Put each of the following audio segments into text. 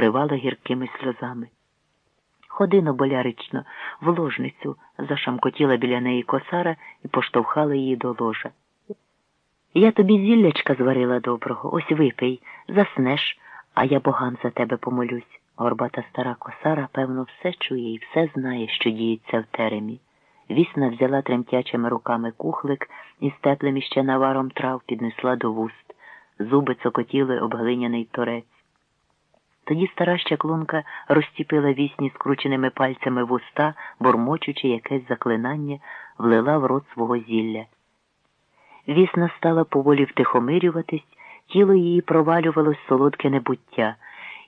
вкривала гіркими сльозами. Ходино болярично, в ложницю, зашамкотіла біля неї косара і поштовхала її до ложа. Я тобі зіллячка зварила доброго, ось випий, заснеш, а я богам за тебе помолюсь. Горбата стара косара, певно, все чує і все знає, що діється в теремі. Вісна взяла тремтячими руками кухлик із теплим іще наваром трав піднесла до вуст. Зуби цокотіли обглиняний торець. Тоді стара щаклунка розціпила вісні скрученими пальцями вуста, бормочучи якесь заклинання, влила в рот свого зілля. Вісна стала поволі втихомирюватись, тіло її провалювалось солодке небуття,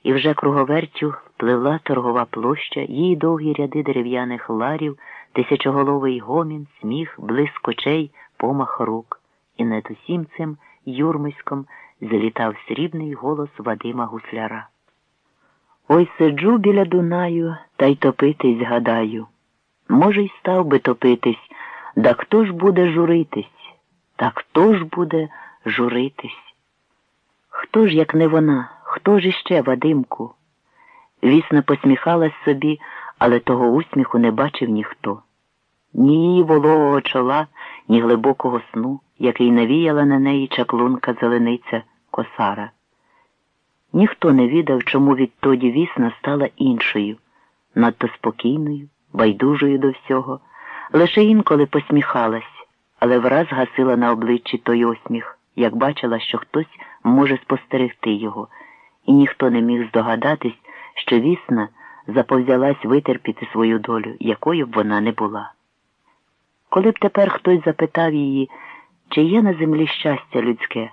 і вже круговертю пливла торгова площа, її довгі ряди дерев'яних ларів, тисячоголовий гомін, сміх, блиск очей, помах рук. І над усім цим юрмиськом залітав срібний голос Вадима Гусляра. Ой сиджу біля Дунаю та й топитись гадаю. Може, й став би топитись, да хто ж буде журитись? Та хто ж буде журитись? Хто ж, як не вона, хто ж іще, Вадимку? Вісна посміхалась собі, але того усміху не бачив ніхто. Ні її вологого чола, ні глибокого сну, який навіяла на неї чаклунка зелениця косара. Ніхто не відав, чому відтоді вісна стала іншою, надто спокійною, байдужою до всього, лише інколи посміхалась, але враз гасила на обличчі той осміх, як бачила, що хтось може спостерегти його, і ніхто не міг здогадатись, що вісна заповзялась витерпіти свою долю, якою б вона не була. Коли б тепер хтось запитав її, чи є на землі щастя людське,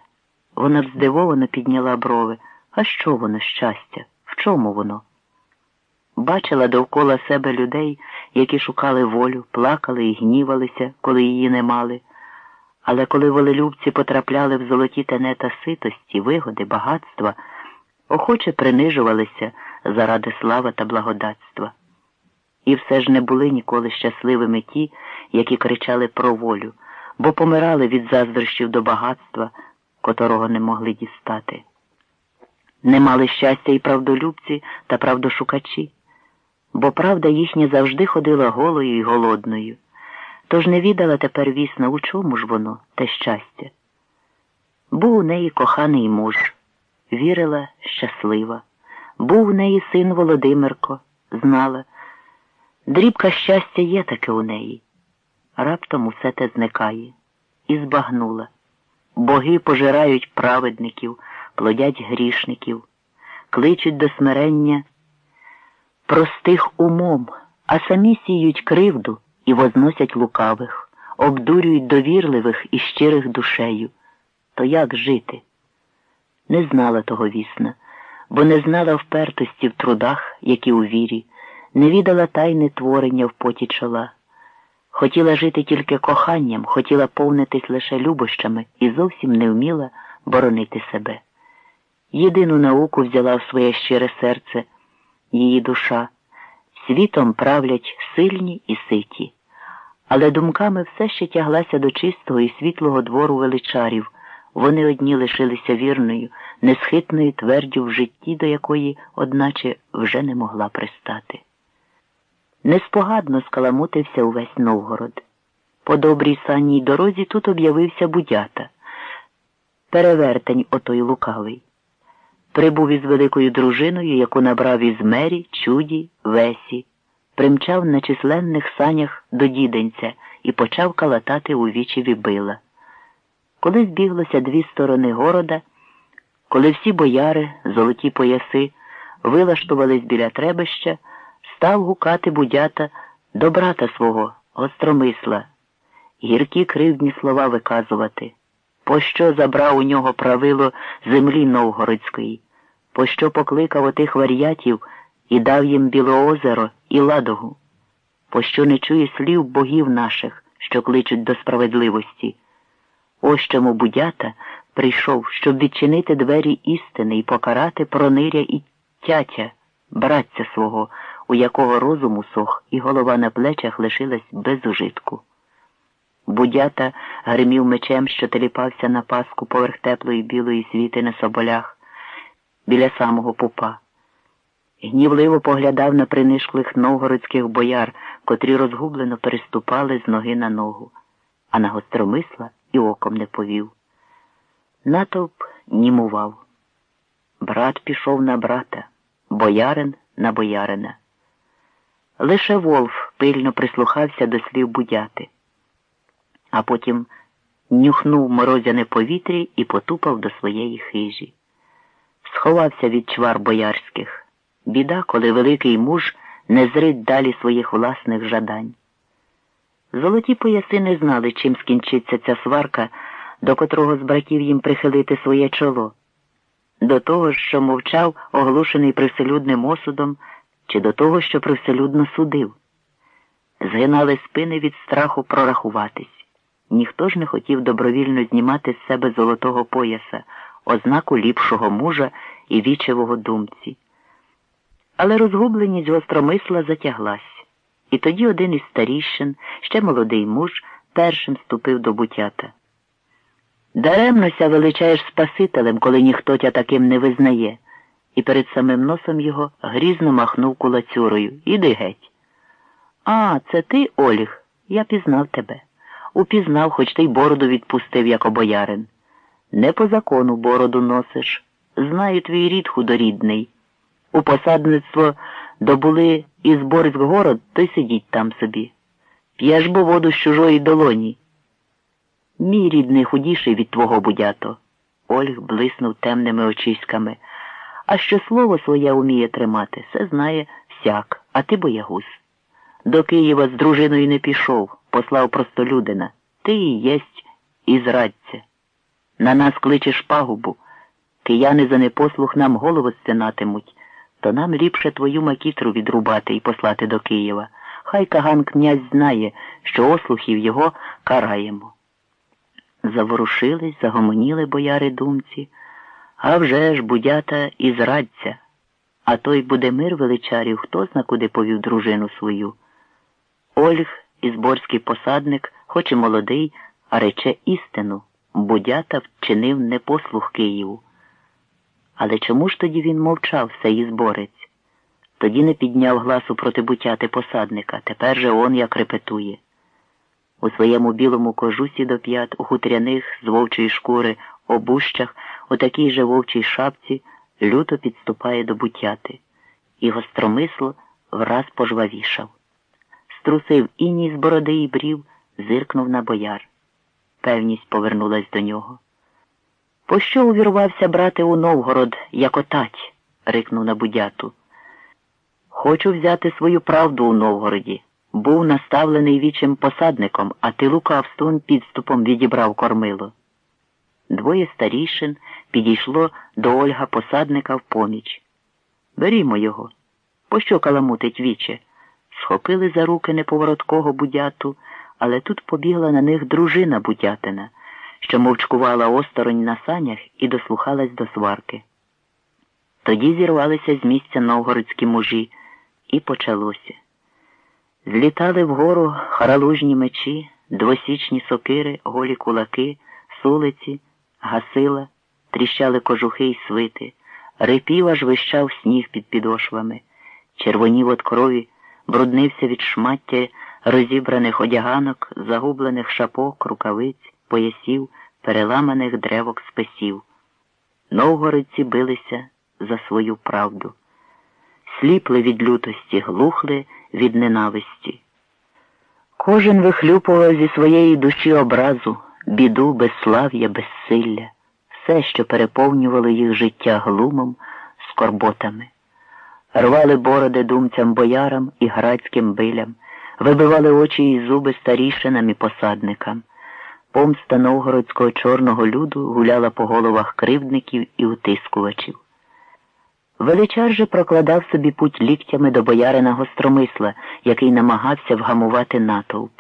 вона б здивовано підняла брови. А що воно щастя? В чому воно? Бачила довкола себе людей, які шукали волю, плакали і гнівалися, коли її не мали. Але коли волелюбці потрапляли в золоті тенета ситості, вигоди, багатства, охоче принижувалися заради слави та благодатства. І все ж не були ніколи щасливими ті, які кричали про волю, бо помирали від заздрощів до багатства, котрого не могли дістати. Не мали щастя і правдолюбці та правдошукачі, бо правда їхня завжди ходила голою і голодною, тож не відала тепер вісна, у чому ж воно, те щастя. Був у неї коханий муж, вірила, щаслива, був у неї син Володимирко, знала. Дрібка щастя є таке у неї. Раптом усе те зникає і збагнула. Боги пожирають праведників плодять грішників, кличуть до смирення простих умом, а самі сіють кривду і возносять лукавих, обдурюють довірливих і щирих душею. То як жити? Не знала того вісна, бо не знала впертості в трудах, які у вірі, не відала тайни творення в поті чола. Хотіла жити тільки коханням, хотіла повнитись лише любощами і зовсім не вміла боронити себе. Єдину науку взяла в своє щире серце її душа. Світом правлять сильні і ситі, але думками все ще тяглася до чистого і світлого двору величарів. Вони одні лишилися вірною, несхитною твердю в житті, до якої, одначе, вже не могла пристати. Неспогадно скаламутився увесь Новгород. По добрій санній дорозі тут об'явився будята. Перевертень отой лукавий. Прибув із великою дружиною, яку набрав із мері, чуді, весі, примчав на численних санях до діденця і почав калатати у вічеві била. Коли збіглося дві сторони города, коли всі бояри, золоті пояси, вилаштувались біля требища, став гукати будята до брата свого, гостромисла, гіркі кривдні слова виказувати. Пощо забрав у нього правило землі Новгородської, пощо покликав отих вар'ятів і дав їм Білоозеро і Ладогу, пощо не чує слів богів наших, що кличуть до справедливості. Ось чому будята прийшов, щоб відчинити двері істини і покарати прониря і тятя, братця свого, у якого розум сох і голова на плечах лишилась без ужитку. Будята гримів мечем, що теліпався на паску поверх теплої білої світи на соболях біля самого пупа. гнівливо поглядав на принишклих новгородських бояр, котрі розгублено переступали з ноги на ногу, а на гостромисла і оком не повів. Натовп німував. Брат пішов на брата, боярин на боярина. Лише Волф пильно прислухався до слів будяти, а потім нюхнув морозяне повітря і потупав до своєї хижі. Сховався від чвар боярських. Біда, коли великий муж не зрить далі своїх власних жадань. Золоті пояси не знали, чим скінчиться ця сварка, до котрого з братів їм прихилити своє чоло, до того, що мовчав, оглушений привселюдним осудом, чи до того, що привселюдно судив. Згинали спини від страху прорахуватись. Ніхто ж не хотів добровільно знімати з себе золотого пояса, ознаку ліпшого мужа і вічевого думці. Але розгубленість гостромисла затяглась, і тоді один із старіщин, ще молодий муж, першим ступив до бутята. Даремнося величаєш Спасителем, коли ніхто тя таким не визнає, і перед самим носом його грізно махнув кулацюрою. Іди геть. А, це ти, Оліг, я пізнав тебе. Упізнав, хоч ти й бороду відпустив, як обоярин. Не по закону бороду носиш. Знаю твій рід худорідний. У посадництво добули і із Борськгород, то й сидіть там собі. П'єш бо воду з чужої долоні. Мій рідний худіший від твого будято. Ольг блиснув темними очиськами. А що слово своє уміє тримати, все знає всяк, а ти боягуз. До Києва з дружиною не пішов, послав простолюдина. Ти і єсть і зрадця. На нас кличеш пагубу. Кияни за непослух нам голову стинатимуть, то нам ліпше твою макітру відрубати і послати до Києва. Хай Каган князь знає, що ослухів його караємо. Заворушились, загомоніли бояри думці. А вже ж будята і. А той буде мир величарів, хто зна куди повів дружину свою. Ольг, ізборський посадник, хоч і молодий, а рече істину, будята вчинив непослух Києву. Але чому ж тоді він мовчав, сей зборець? Тоді не підняв гласу проти бутяти посадника, тепер же он як репетує. У своєму білому кожусі до п'ят, у хутряних з вовчої шкури, обущах, у такій же вовчій шапці, люто підступає до бутяти, і гостромисло враз пожвавішав. Струсив іній з бороди і брів, зиркнув на бояр. Певність повернулась до нього. Пощо увірвався брати у Новгород, як отать? рикнув на будяту. Хочу взяти свою правду у Новгороді. Був наставлений вічим посадником, а ти лукавством підступом відібрав кормило. Двоє старішин підійшло до Ольга посадника в поміч. Берімо його. Пощо каламутить віче? Схопили за руки неповороткого будяту, але тут побігла на них дружина будятина, що мовчкувала осторонь на санях і дослухалась до сварки. Тоді зірвалися з місця новгородські мужі, і почалося. Злітали вгору харалужні мечі, двосічні сокири, голі кулаки, сулиці, гасила, тріщали кожухи й свити, рипів аж вищав сніг під підошвами, червонів от крові, бруднився від шмаття розібраних одяганок, загублених шапок, рукавиць, поясів, переламаних древок списів. Новгородці билися за свою правду. Сліпли від лютості, глухли від ненависті. Кожен вихлюпував зі своєї душі образу, біду, безслав'я, безсилля, все, що переповнювало їх життя глумом, скорботами. Рвали бороди думцям боярам і градським билям, вибивали очі і зуби старішинам і посадникам. Помста новгородського чорного люду гуляла по головах кривдників і утискувачів. Величар же прокладав собі путь ліктями до боярина гостромисла, який намагався вгамувати натовп.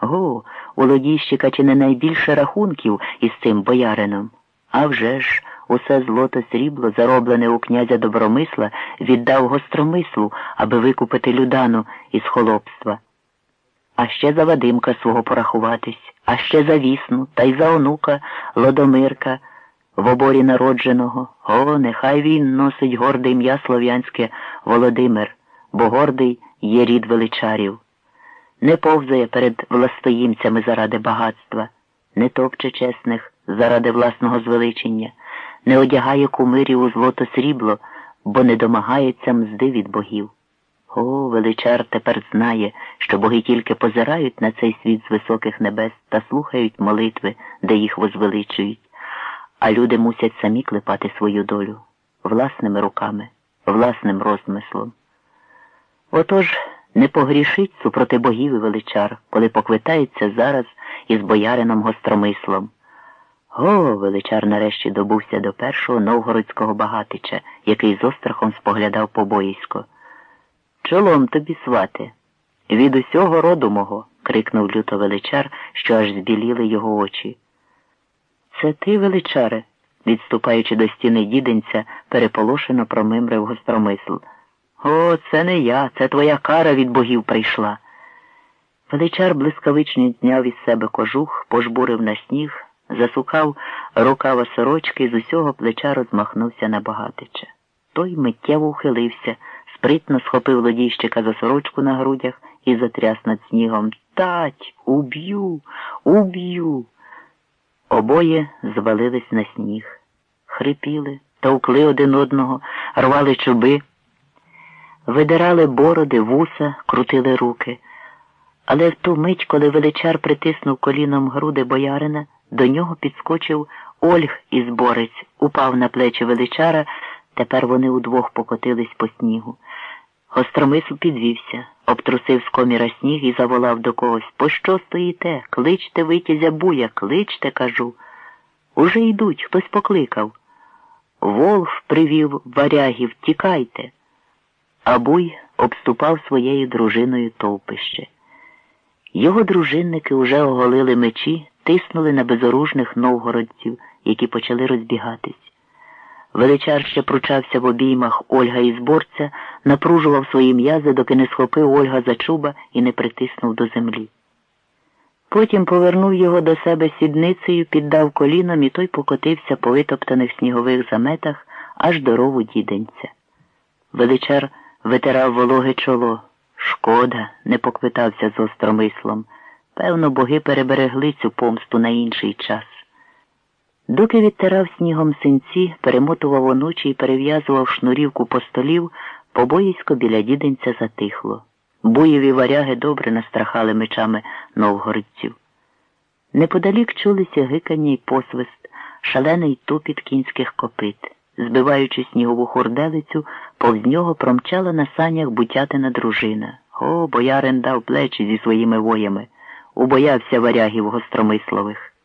Го, у лодійщика чи не найбільше рахунків із цим боярином. А вже ж, усе злото срібло, зароблене у князя добромисла, віддав гостромислу, аби викупити людану із холопства. А ще за Вадимка свого порахуватись, а ще за вісну, та й за онука Лодомирка. в оборі народженого, о, нехай він носить горде ім'я слов'янське Володимир, бо гордий є рід величарів. Не повзає перед властоїмцями заради багатства, не топче чесних заради власного звеличення, не одягає кумирів у злото срібло, бо не домагається мзди від богів. О, величар тепер знає, що боги тільки позирають на цей світ з високих небес та слухають молитви, де їх возвеличують, а люди мусять самі клепати свою долю власними руками, власним розмислом. Отож, не погрішить супроти богів і величар, коли поквитається зараз із боярином гостромислом. О, величар нарешті добувся до першого новгородського багатича, який з острахом споглядав побоїсько. Чолом тобі, свате, від усього роду мого, крикнув люто величар, що аж збіліли його очі. Це ти, величаре, відступаючи до стіни діденця, переполошено промимрив гостромисл. О, це не я, це твоя кара від богів прийшла. Величар блискавично зняв із себе кожух, пожбурив на сніг, засукав рукава сорочки і з усього плеча розмахнувся на багатича. Той миттєво ухилився спритно схопив лодійщика за сорочку на грудях і затряс над снігом. Тать, уб'ю, уб'ю. Обоє звалились на сніг, хрипіли, товкли один одного, рвали чуби, видирали бороди, вуса, крутили руки. Але в ту мить, коли величар притиснув коліном груди боярина, до нього підскочив Ольг із борець, упав на плечі величара. Тепер вони удвох покотились по снігу. Гостромисл підвівся, обтрусив з коміра сніг і заволав до когось. Пощо стоїте? Кличте витязя буя, кличте, кажу. Уже йдуть, хтось покликав. Волф привів варягів, тікайте. А буй обступав своєю дружиною товпище. Його дружинники уже оголили мечі, тиснули на безоружних новгородців, які почали розбігатись. Величар ще пручався в обіймах Ольга із борця, напружував свої м'язи, доки не схопив Ольга за чуба і не притиснув до землі. Потім повернув його до себе сідницею, піддав коліном, і той покотився по витоптаних снігових заметах аж до рову діденця. Величар витирав вологе чоло. Шкода, не поквитався з остромислом. Певно, боги переберегли цю помсту на інший час. Доки відтирав снігом синці, перемотував онучі і перев'язував шнурівку по столів, побоїсько біля діденця затихло. Буєві варяги добре настрахали мечами новгородців. Неподалік чулися гикання й посвист, шалений тупіт кінських копит. Збиваючи снігову хурделицю, повз нього промчала на санях бутятина дружина. О, боярин дав плечі зі своїми воями, убоявся варягів гостромислових.